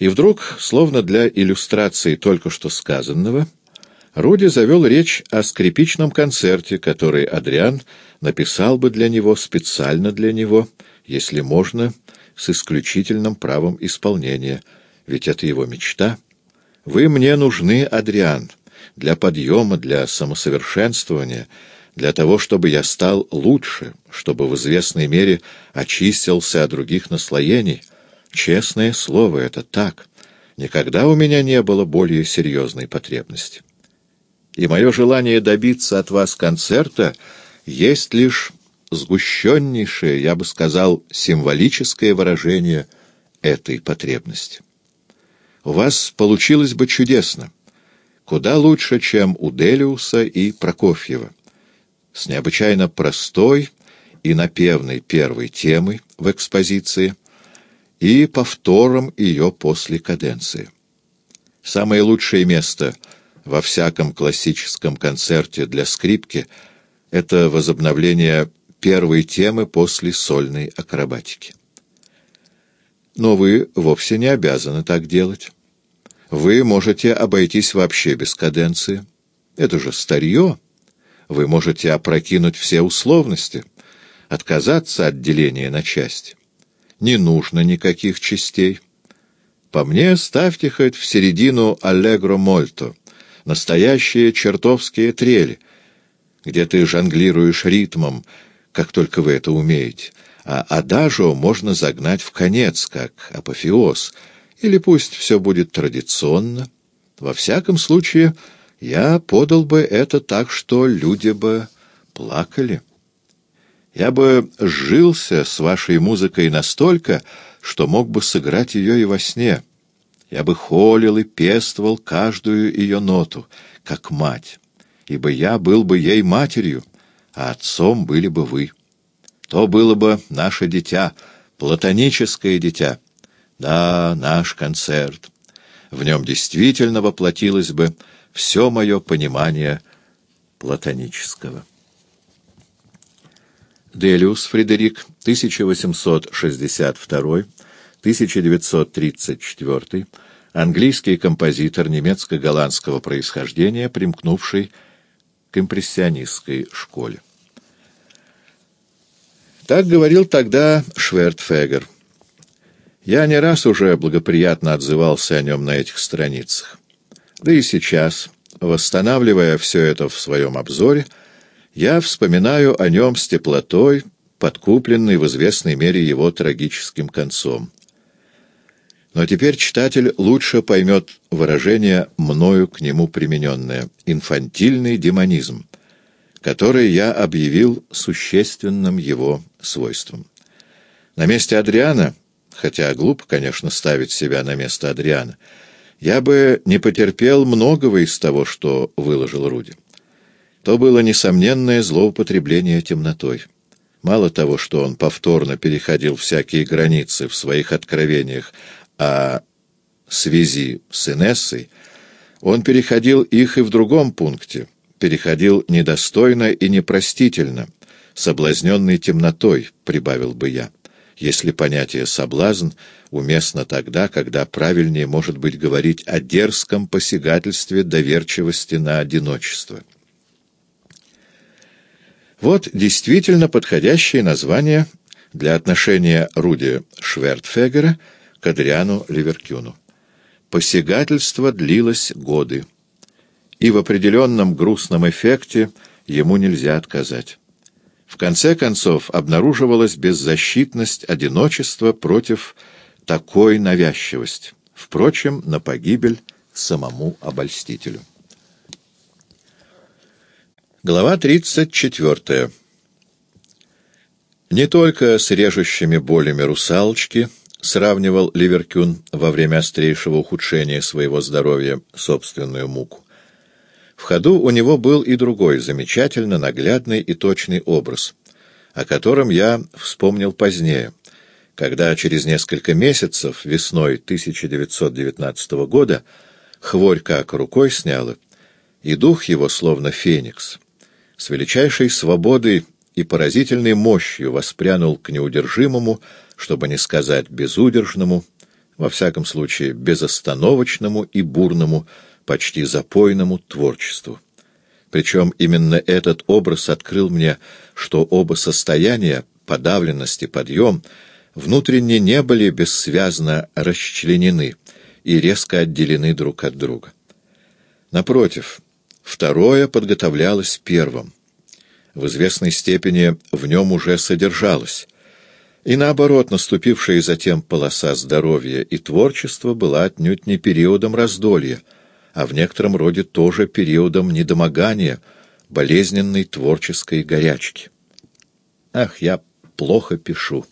И вдруг, словно для иллюстрации только что сказанного, Руди завел речь о скрипичном концерте, который Адриан написал бы для него, специально для него, если можно, с исключительным правом исполнения, ведь это его мечта. «Вы мне нужны, Адриан, для подъема, для самосовершенствования, для того, чтобы я стал лучше, чтобы в известной мере очистился от других наслоений. Честное слово, это так. Никогда у меня не было более серьезной потребности. И мое желание добиться от вас концерта есть лишь сгущеннейшее, я бы сказал, символическое выражение этой потребности. У вас получилось бы чудесно, куда лучше, чем у Делиуса и Прокофьева, с необычайно простой и напевной первой темой в экспозиции и повтором ее после каденции. Самое лучшее место во всяком классическом концерте для скрипки — это возобновление первой темы после сольной акробатики. Но вы вовсе не обязаны так делать. Вы можете обойтись вообще без каденции. Это же старье. Вы можете опрокинуть все условности, отказаться от деления на части. Не нужно никаких частей. По мне, ставьте хоть в середину аллегро мольто, настоящие чертовские трели, где ты жонглируешь ритмом, как только вы это умеете, а адажио можно загнать в конец, как апофеоз, или пусть все будет традиционно. Во всяком случае, я подал бы это так, что люди бы плакали. Я бы сжился с вашей музыкой настолько, что мог бы сыграть ее и во сне. Я бы холил и пествовал каждую ее ноту, как мать, ибо я был бы ей матерью, а отцом были бы вы. То было бы наше дитя, платоническое дитя. Да, наш концерт. В нем действительно воплотилось бы все мое понимание платонического. Делиус Фредерик, 1862-1934, английский композитор немецко-голландского происхождения, примкнувший к импрессионистской школе. Так говорил тогда Швертфегер. Я не раз уже благоприятно отзывался о нем на этих страницах. Да и сейчас, восстанавливая все это в своем обзоре, я вспоминаю о нем с теплотой, подкупленной в известной мере его трагическим концом. Но теперь читатель лучше поймет выражение мною к нему примененное — инфантильный демонизм, который я объявил существенным его свойством. На месте Адриана, хотя глупо, конечно, ставить себя на место Адриана, я бы не потерпел многого из того, что выложил Руди. То было несомненное злоупотребление темнотой. Мало того, что он повторно переходил всякие границы в своих откровениях о связи с Инессой, он переходил их и в другом пункте, переходил недостойно и непростительно, соблазненный темнотой, прибавил бы я, если понятие «соблазн» уместно тогда, когда правильнее, может быть, говорить о дерзком посягательстве доверчивости на одиночество. Вот действительно подходящее название для отношения Руди Швертфегера к Адриану Ливеркюну. Посягательство длилось годы, и в определенном грустном эффекте ему нельзя отказать. В конце концов обнаруживалась беззащитность одиночества против такой навязчивости, впрочем, на погибель самому обольстителю. Глава 34. Не только с режущими болями русалочки сравнивал Ливеркюн во время острейшего ухудшения своего здоровья собственную муку. В ходу у него был и другой, замечательно наглядный и точный образ, о котором я вспомнил позднее, когда через несколько месяцев, весной 1919 года, хворь как рукой сняла, и дух его, словно феникс, с величайшей свободой и поразительной мощью воспрянул к неудержимому, чтобы не сказать безудержному, во всяком случае безостановочному и бурному, почти запойному творчеству. Причем именно этот образ открыл мне, что оба состояния, подавленность и подъем, внутренне не были бессвязно расчленены и резко отделены друг от друга. Напротив, второе подготовлялось первым. В известной степени в нем уже содержалось. И наоборот, наступившая затем полоса здоровья и творчества была отнюдь не периодом раздолья, а в некотором роде тоже периодом недомогания, болезненной творческой горячки. Ах, я плохо пишу.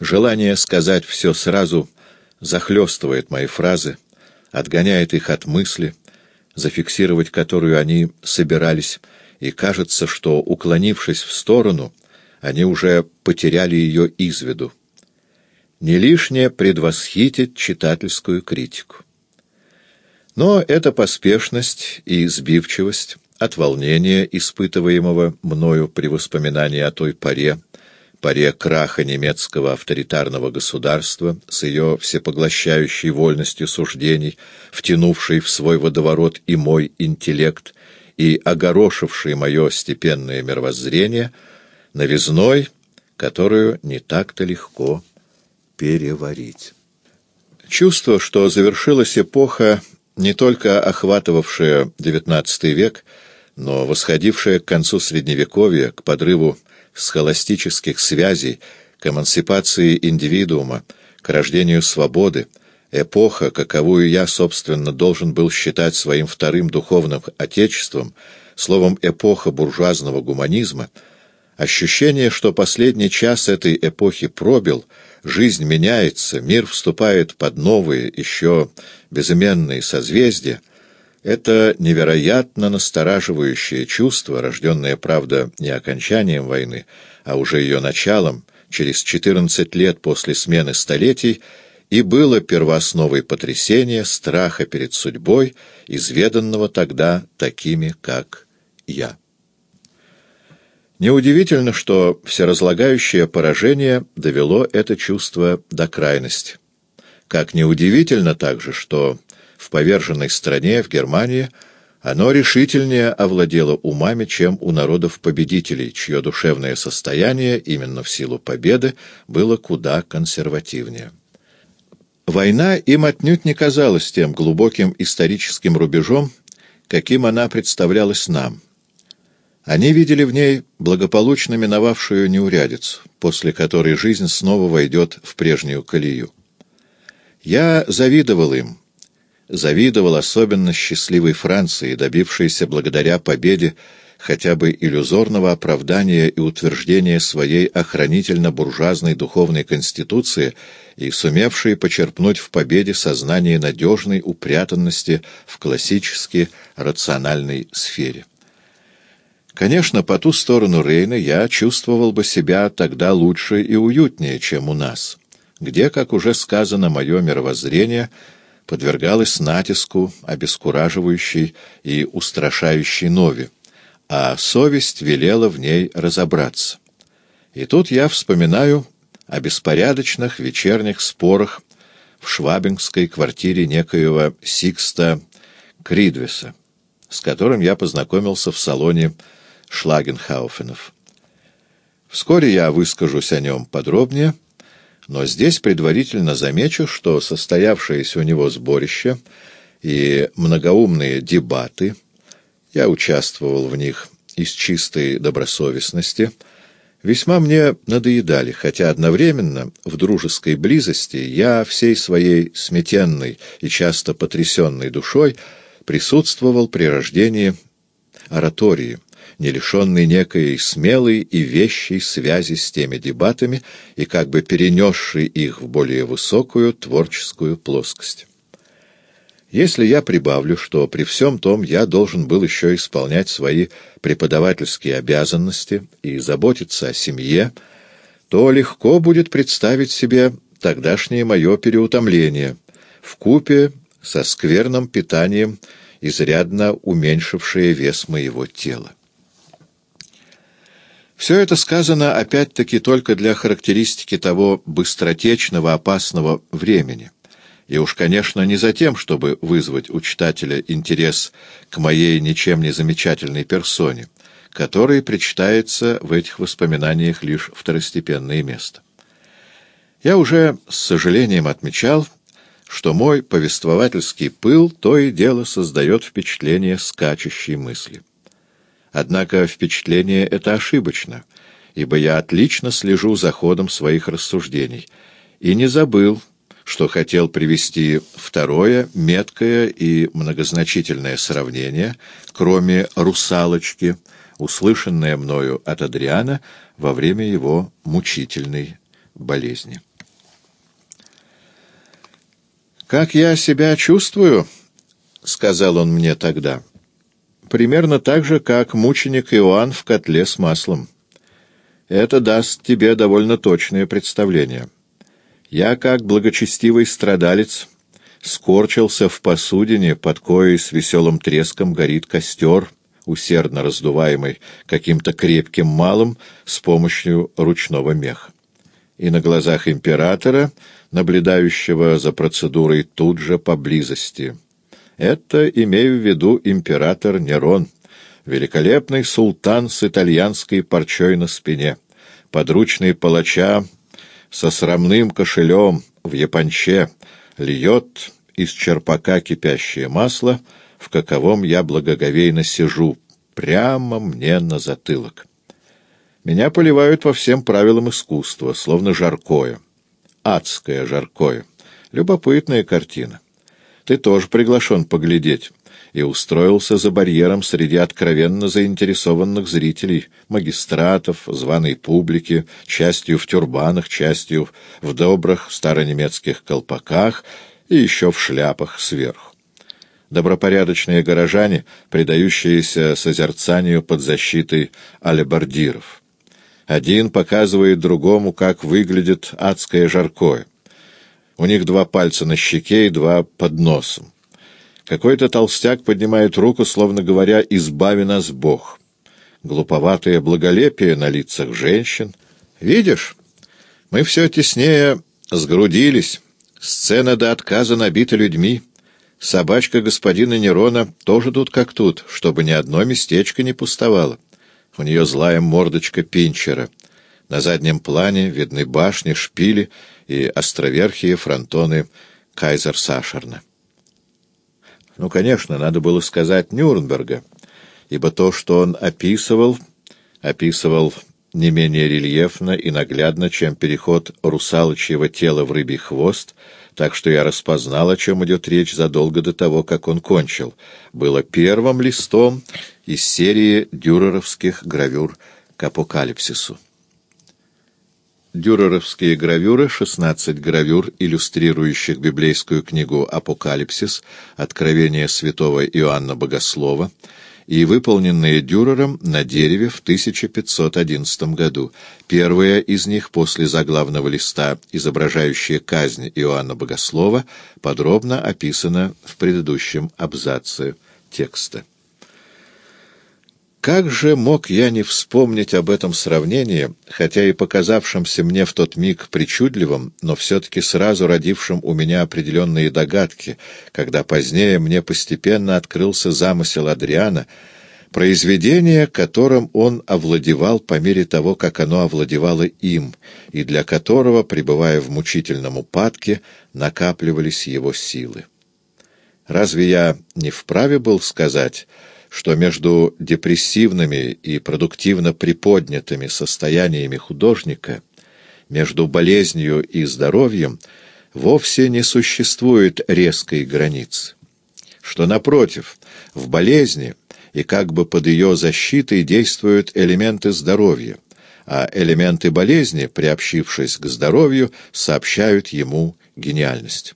Желание сказать все сразу захлестывает мои фразы, отгоняет их от мысли, зафиксировать которую они собирались, и кажется, что, уклонившись в сторону, они уже потеряли ее из виду. Не лишнее предвосхитить читательскую критику. Но эта поспешность и сбивчивость от волнения, испытываемого мною при воспоминании о той поре, поре краха немецкого авторитарного государства с ее всепоглощающей вольностью суждений, втянувшей в свой водоворот и мой интеллект, и огорошившей мое степенное мировоззрение, новизной, которую не так-то легко переварить. Чувство, что завершилась эпоха, не только охватывавшая XIX век, но восходившая к концу Средневековья, к подрыву схоластических связей, к эмансипации индивидуума, к рождению свободы, эпоха, каковую я, собственно, должен был считать своим вторым духовным отечеством, словом, эпоха буржуазного гуманизма, ощущение, что последний час этой эпохи пробил, жизнь меняется, мир вступает под новые, еще безыменные созвездия — это невероятно настораживающее чувство, рожденное, правда, не окончанием войны, а уже ее началом, через 14 лет после смены столетий, и было первоосновой потрясения, страха перед судьбой, изведанного тогда такими, как я. Неудивительно, что всеразлагающее поражение довело это чувство до крайности. Как неудивительно также, что в поверженной стране, в Германии, оно решительнее овладело умами, чем у народов-победителей, чье душевное состояние, именно в силу победы, было куда консервативнее. Война им отнюдь не казалась тем глубоким историческим рубежом, каким она представлялась нам. Они видели в ней благополучно миновавшую неурядицу, после которой жизнь снова войдет в прежнюю колею. Я завидовал им, завидовал особенно счастливой Франции, добившейся благодаря победе хотя бы иллюзорного оправдания и утверждения своей охранительно-буржуазной духовной конституции и сумевшей почерпнуть в победе сознание надежной упрятанности в классически рациональной сфере. Конечно, по ту сторону Рейна я чувствовал бы себя тогда лучше и уютнее, чем у нас, где, как уже сказано, мое мировоззрение — подвергалась натиску, обескураживающей и устрашающей нови, а совесть велела в ней разобраться. И тут я вспоминаю о беспорядочных вечерних спорах в швабингской квартире некоего Сикста Кридвеса, с которым я познакомился в салоне Шлагенхауфенов. Вскоре я выскажусь о нем подробнее — но здесь предварительно замечу, что состоявшееся у него сборище и многоумные дебаты, я участвовал в них из чистой добросовестности, весьма мне надоедали, хотя одновременно в дружеской близости я всей своей сметенной и часто потрясенной душой присутствовал при рождении оратории — не лишенный некой смелой и вещей связи с теми дебатами и как бы перенесший их в более высокую творческую плоскость. Если я прибавлю, что при всем том я должен был еще исполнять свои преподавательские обязанности и заботиться о семье, то легко будет представить себе тогдашнее мое переутомление в купе со скверным питанием, изрядно уменьшившее вес моего тела. Все это сказано опять-таки только для характеристики того быстротечного опасного времени. И уж, конечно, не за тем, чтобы вызвать у читателя интерес к моей ничем не замечательной персоне, которой причитается в этих воспоминаниях лишь второстепенное место. Я уже с сожалением отмечал, что мой повествовательский пыл то и дело создает впечатление скачущей мысли. Однако впечатление это ошибочно, ибо я отлично слежу за ходом своих рассуждений и не забыл, что хотел привести второе, меткое и многозначительное сравнение, кроме «русалочки», услышанное мною от Адриана во время его мучительной болезни. «Как я себя чувствую?» — сказал он мне тогда. «Примерно так же, как мученик Иоанн в котле с маслом. Это даст тебе довольно точное представление». Я, как благочестивый страдалец, скорчился в посудине, под коей с веселым треском горит костер, усердно раздуваемый каким-то крепким малым с помощью ручного меха. И на глазах императора, наблюдающего за процедурой тут же поблизости. Это, имею в виду, император Нерон, великолепный султан с итальянской парчой на спине, подручный палача со срамным кошелем в японче льет из черпака кипящее масло, в каковом я благоговейно сижу, прямо мне на затылок. Меня поливают по всем правилам искусства, словно жаркое. Адское жаркое. Любопытная картина. Ты тоже приглашен поглядеть и устроился за барьером среди откровенно заинтересованных зрителей, магистратов, званой публики, частью в тюрбанах, частью в добрых старонемецких колпаках и еще в шляпах сверху. Добропорядочные горожане, предающиеся созерцанию под защитой алебардиров. Один показывает другому, как выглядит адское жаркое. У них два пальца на щеке и два под носом. Какой-то толстяк поднимает руку, словно говоря «Избави нас Бог». Глуповатое благолепие на лицах женщин. Видишь, мы все теснее сгрудились. Сцена до отказа набита людьми. Собачка господина Нерона тоже тут как тут, чтобы ни одно местечко не пустовало. У нее злая мордочка пинчера. На заднем плане видны башни, шпили и островерхие фронтоны Кайзер-Сашерна. Ну, конечно, надо было сказать Нюрнберга, ибо то, что он описывал, описывал не менее рельефно и наглядно, чем переход русалочьего тела в рыбий хвост, так что я распознал, о чем идет речь задолго до того, как он кончил. Было первым листом из серии дюреровских гравюр к апокалипсису. Дюреровские гравюры, 16 гравюр, иллюстрирующих библейскую книгу «Апокалипсис», «Откровение святого Иоанна Богослова», и выполненные Дюрером на дереве в 1511 году. Первая из них после заглавного листа, изображающая казнь Иоанна Богослова, подробно описана в предыдущем абзаце текста. Как же мог я не вспомнить об этом сравнении, хотя и показавшемся мне в тот миг причудливым, но все-таки сразу родившим у меня определенные догадки, когда позднее мне постепенно открылся замысел Адриана, произведение, которым он овладевал по мере того, как оно овладевало им, и для которого, пребывая в мучительном упадке, накапливались его силы. Разве я не вправе был сказать что между депрессивными и продуктивно приподнятыми состояниями художника, между болезнью и здоровьем, вовсе не существует резкой границы. Что, напротив, в болезни и как бы под ее защитой действуют элементы здоровья, а элементы болезни, приобщившись к здоровью, сообщают ему гениальность.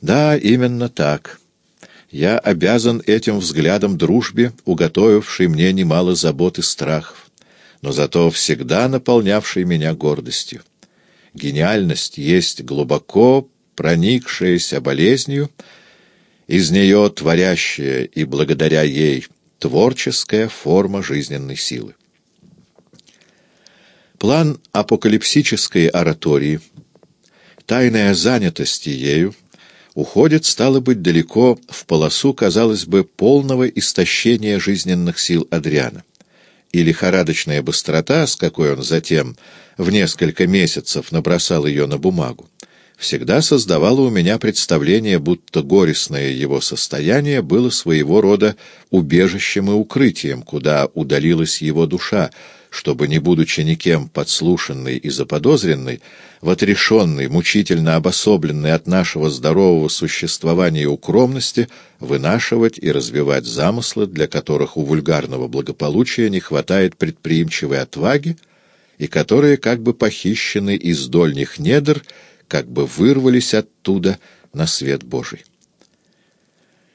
Да, именно так. Я обязан этим взглядом дружбе, уготовившей мне немало забот и страхов, но зато всегда наполнявшей меня гордостью. Гениальность есть глубоко проникшаяся болезнью, из нее творящая и благодаря ей творческая форма жизненной силы. План апокалипсической оратории, тайная занятость ею, уходит, стало быть, далеко в полосу, казалось бы, полного истощения жизненных сил Адриана. И лихорадочная быстрота, с какой он затем в несколько месяцев набросал ее на бумагу, всегда создавала у меня представление, будто горестное его состояние было своего рода убежищем и укрытием, куда удалилась его душа, чтобы, не будучи никем подслушанной и заподозренной, в отрешенной, мучительно обособленной от нашего здорового существования укромности, вынашивать и развивать замыслы, для которых у вульгарного благополучия не хватает предприимчивой отваги, и которые как бы похищены из дольних недр, как бы вырвались оттуда на свет Божий.